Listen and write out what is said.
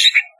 speak.